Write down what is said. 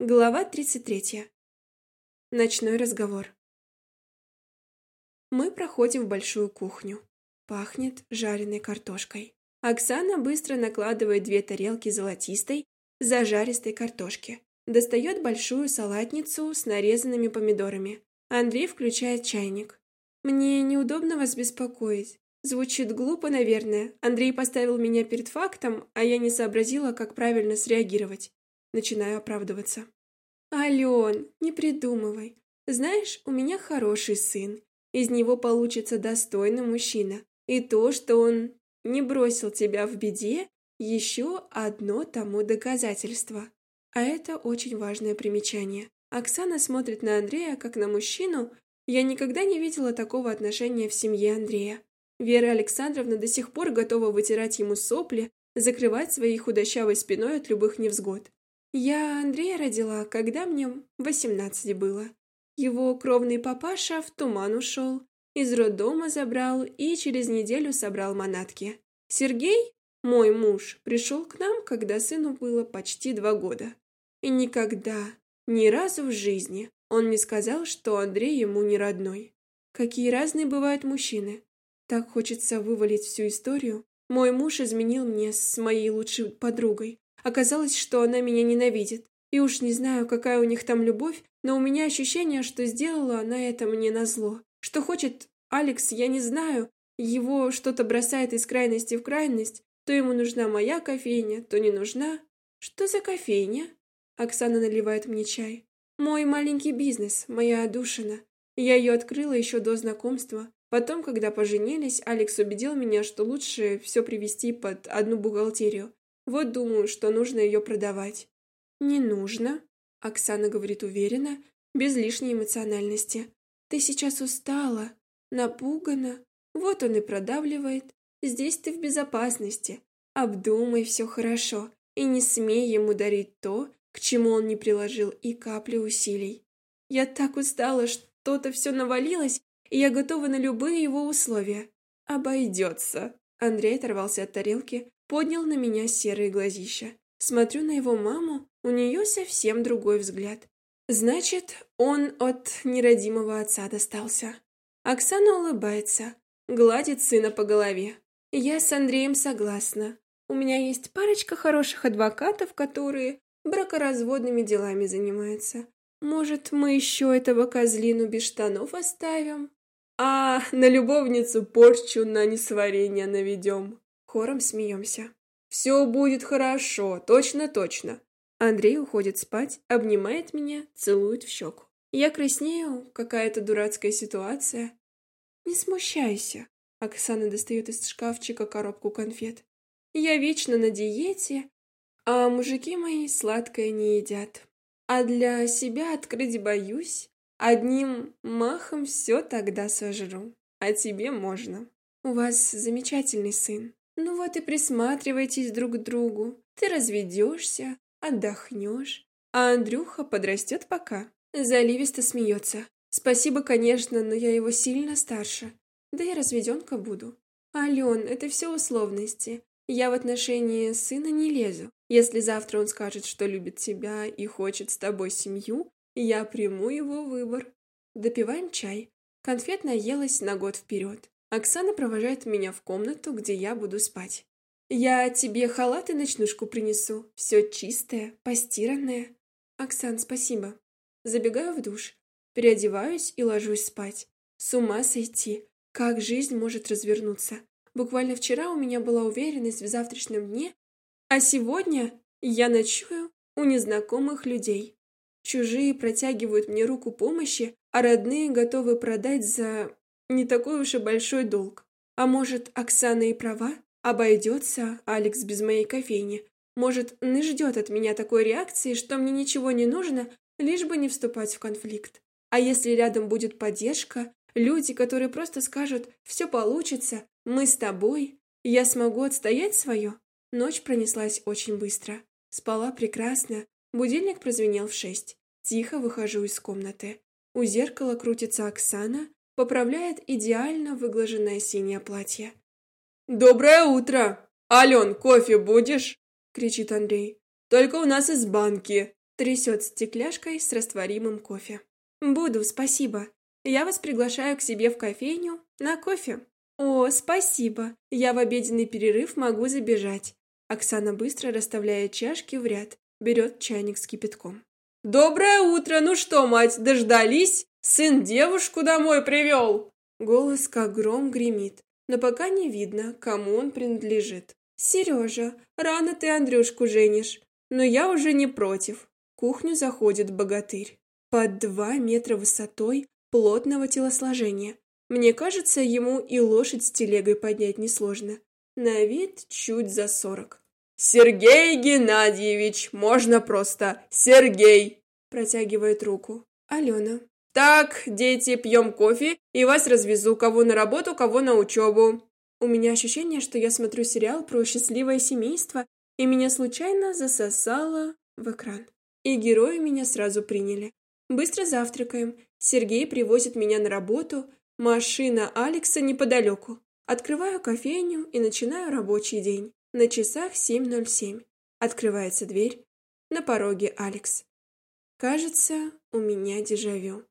Глава 33. Ночной разговор. Мы проходим в большую кухню. Пахнет жареной картошкой. Оксана быстро накладывает две тарелки золотистой, зажаристой картошки. Достает большую салатницу с нарезанными помидорами. Андрей включает чайник. Мне неудобно вас беспокоить. Звучит глупо, наверное. Андрей поставил меня перед фактом, а я не сообразила, как правильно среагировать. Начинаю оправдываться. «Ален, не придумывай. Знаешь, у меня хороший сын. Из него получится достойный мужчина. И то, что он не бросил тебя в беде, еще одно тому доказательство. А это очень важное примечание. Оксана смотрит на Андрея как на мужчину. Я никогда не видела такого отношения в семье Андрея. Вера Александровна до сих пор готова вытирать ему сопли, закрывать своей худощавой спиной от любых невзгод. Я Андрея родила, когда мне восемнадцать было. Его кровный папаша в туман ушел, из роддома забрал и через неделю собрал манатки. Сергей, мой муж, пришел к нам, когда сыну было почти два года. И никогда, ни разу в жизни он не сказал, что Андрей ему не родной. Какие разные бывают мужчины. Так хочется вывалить всю историю. Мой муж изменил мне с моей лучшей подругой, Оказалось, что она меня ненавидит. И уж не знаю, какая у них там любовь, но у меня ощущение, что сделала она это мне назло. Что хочет Алекс, я не знаю. Его что-то бросает из крайности в крайность. То ему нужна моя кофейня, то не нужна. Что за кофейня? Оксана наливает мне чай. Мой маленький бизнес, моя одушина. Я ее открыла еще до знакомства. Потом, когда поженились, Алекс убедил меня, что лучше все привести под одну бухгалтерию. Вот думаю, что нужно ее продавать. Не нужно, Оксана говорит уверенно, без лишней эмоциональности. Ты сейчас устала, напугана. Вот он и продавливает. Здесь ты в безопасности. Обдумай все хорошо и не смей ему дарить то, к чему он не приложил и капли усилий. Я так устала, что-то все навалилось, и я готова на любые его условия. Обойдется. Андрей оторвался от тарелки, поднял на меня серые глазища. Смотрю на его маму, у нее совсем другой взгляд. Значит, он от неродимого отца достался. Оксана улыбается, гладит сына по голове. Я с Андреем согласна. У меня есть парочка хороших адвокатов, которые бракоразводными делами занимаются. Может, мы еще этого козлину без штанов оставим? А на любовницу порчу на несварение наведем. Хором смеемся. «Все будет хорошо, точно-точно». Андрей уходит спать, обнимает меня, целует в щеку. Я краснею, какая-то дурацкая ситуация. «Не смущайся», — Оксана достает из шкафчика коробку конфет. «Я вечно на диете, а мужики мои сладкое не едят. А для себя открыть боюсь. Одним махом все тогда сожру. А тебе можно. У вас замечательный сын. Ну вот и присматривайтесь друг к другу. Ты разведешься, отдохнешь, а Андрюха подрастет пока. Заливисто смеется. Спасибо, конечно, но я его сильно старше. Да и разведенка буду. Ален, это все условности. Я в отношении сына не лезу. Если завтра он скажет, что любит тебя и хочет с тобой семью, я приму его выбор. Допиваем чай. Конфет наелась на год вперед. Оксана провожает меня в комнату, где я буду спать. «Я тебе халат и ночнушку принесу. Все чистое, постиранное». «Оксан, спасибо». Забегаю в душ, переодеваюсь и ложусь спать. С ума сойти. Как жизнь может развернуться? Буквально вчера у меня была уверенность в завтрашнем дне, а сегодня я ночую у незнакомых людей. Чужие протягивают мне руку помощи, а родные готовы продать за не такой уж и большой долг. А может, Оксана и права? Обойдется Алекс без моей кофейни. Может, не ждет от меня такой реакции, что мне ничего не нужно, лишь бы не вступать в конфликт. А если рядом будет поддержка, люди, которые просто скажут «все получится, мы с тобой», я смогу отстоять свое? Ночь пронеслась очень быстро. Спала прекрасно. Будильник прозвенел в шесть. Тихо выхожу из комнаты. У зеркала крутится Оксана, поправляет идеально выглаженное синее платье. «Доброе утро! Ален, кофе будешь?» – кричит Андрей. «Только у нас из банки. Трясет стекляшкой с растворимым кофе. «Буду, спасибо. Я вас приглашаю к себе в кофейню на кофе». «О, спасибо. Я в обеденный перерыв могу забежать». Оксана быстро расставляет чашки в ряд, берет чайник с кипятком. «Доброе утро! Ну что, мать, дождались? Сын девушку домой привел!» Голос как гром гремит, но пока не видно, кому он принадлежит. «Сережа, рано ты Андрюшку женишь, но я уже не против кухню заходит богатырь. Под два метра высотой, плотного телосложения. Мне кажется, ему и лошадь с телегой поднять несложно. На вид чуть за сорок. «Сергей Геннадьевич, можно просто Сергей!» Протягивает руку. Алена. «Так, дети, пьем кофе и вас развезу, кого на работу, кого на учебу». У меня ощущение, что я смотрю сериал про счастливое семейство, и меня случайно засосало в экран. И герои меня сразу приняли. Быстро завтракаем. Сергей привозит меня на работу. Машина Алекса неподалеку. Открываю кофейню и начинаю рабочий день. На часах 7.07. Открывается дверь. На пороге Алекс. Кажется, у меня дежавю.